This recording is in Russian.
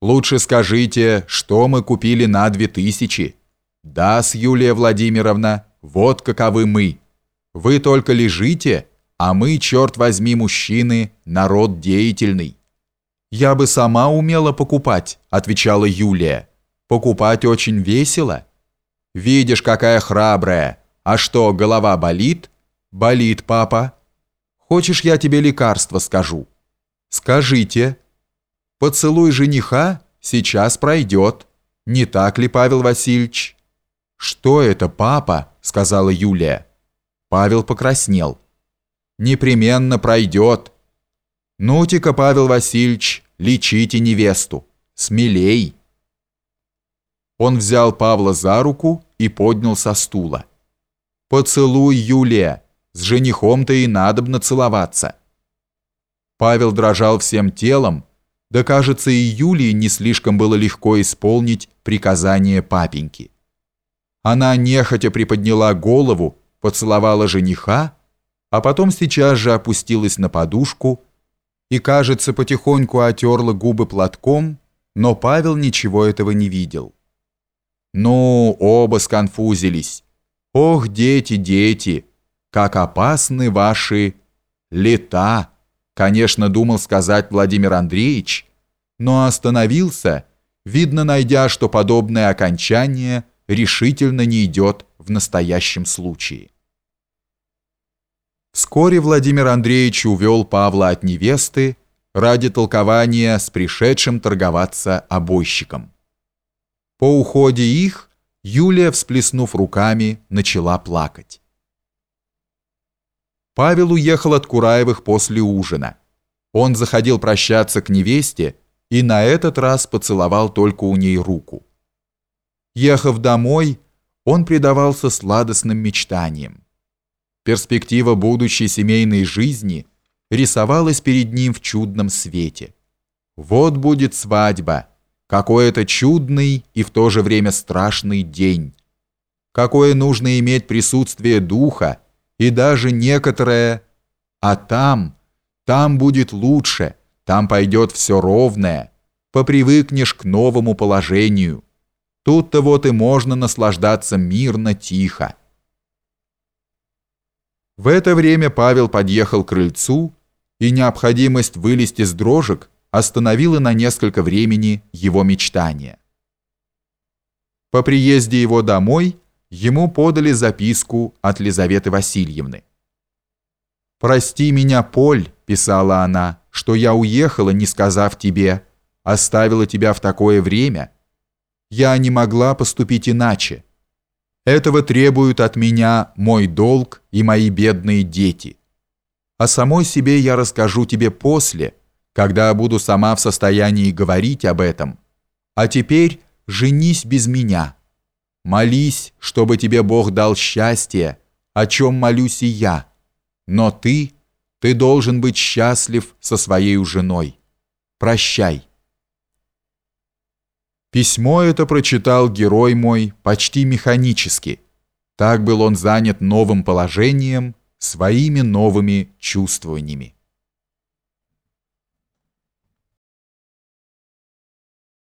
Лучше скажите, что мы купили на две тысячи. Да, с Юлия Владимировна, вот каковы мы. Вы только лежите, а мы, черт возьми, мужчины, народ деятельный. Я бы сама умела покупать, отвечала Юлия. Покупать очень весело. Видишь, какая храбрая. А что, голова болит? Болит, папа. Хочешь, я тебе лекарство скажу? Скажите. Поцелуй жениха сейчас пройдет. Не так ли, Павел Васильевич? Что это, папа? сказала Юлия. Павел покраснел. Непременно пройдет. Ну-ка, Павел Васильевич, лечите невесту. Смелей. Он взял Павла за руку и поднял со стула. «Поцелуй, Юлия! С женихом-то и надобно целоваться!» Павел дрожал всем телом, да, кажется, и Юлии не слишком было легко исполнить приказание папеньки. Она нехотя приподняла голову, поцеловала жениха, а потом сейчас же опустилась на подушку и, кажется, потихоньку отерла губы платком, но Павел ничего этого не видел. Ну, оба сконфузились. Ох, дети, дети, как опасны ваши лета, конечно, думал сказать Владимир Андреевич, но остановился, видно, найдя, что подобное окончание решительно не идет в настоящем случае. Вскоре Владимир Андреевич увел Павла от невесты ради толкования с пришедшим торговаться обойщиком. По уходе их Юлия, всплеснув руками, начала плакать. Павел уехал от Кураевых после ужина. Он заходил прощаться к невесте и на этот раз поцеловал только у ней руку. Ехав домой, он предавался сладостным мечтаниям. Перспектива будущей семейной жизни рисовалась перед ним в чудном свете. Вот будет свадьба – какой это чудный и в то же время страшный день. Какое нужно иметь присутствие духа и даже некоторое «а там, там будет лучше, там пойдет все ровное, попривыкнешь к новому положению. Тут-то вот и можно наслаждаться мирно, тихо». В это время Павел подъехал к крыльцу, и необходимость вылезти с дрожек остановило на несколько времени его мечтания. По приезде его домой ему подали записку от Лизаветы Васильевны. «Прости меня, Поль», — писала она, — «что я уехала, не сказав тебе, оставила тебя в такое время. Я не могла поступить иначе. Этого требуют от меня мой долг и мои бедные дети. О самой себе я расскажу тебе после, — когда буду сама в состоянии говорить об этом. А теперь женись без меня. Молись, чтобы тебе Бог дал счастье, о чем молюсь и я. Но ты, ты должен быть счастлив со своей женой. Прощай. Письмо это прочитал герой мой почти механически. Так был он занят новым положением, своими новыми чувствованиями.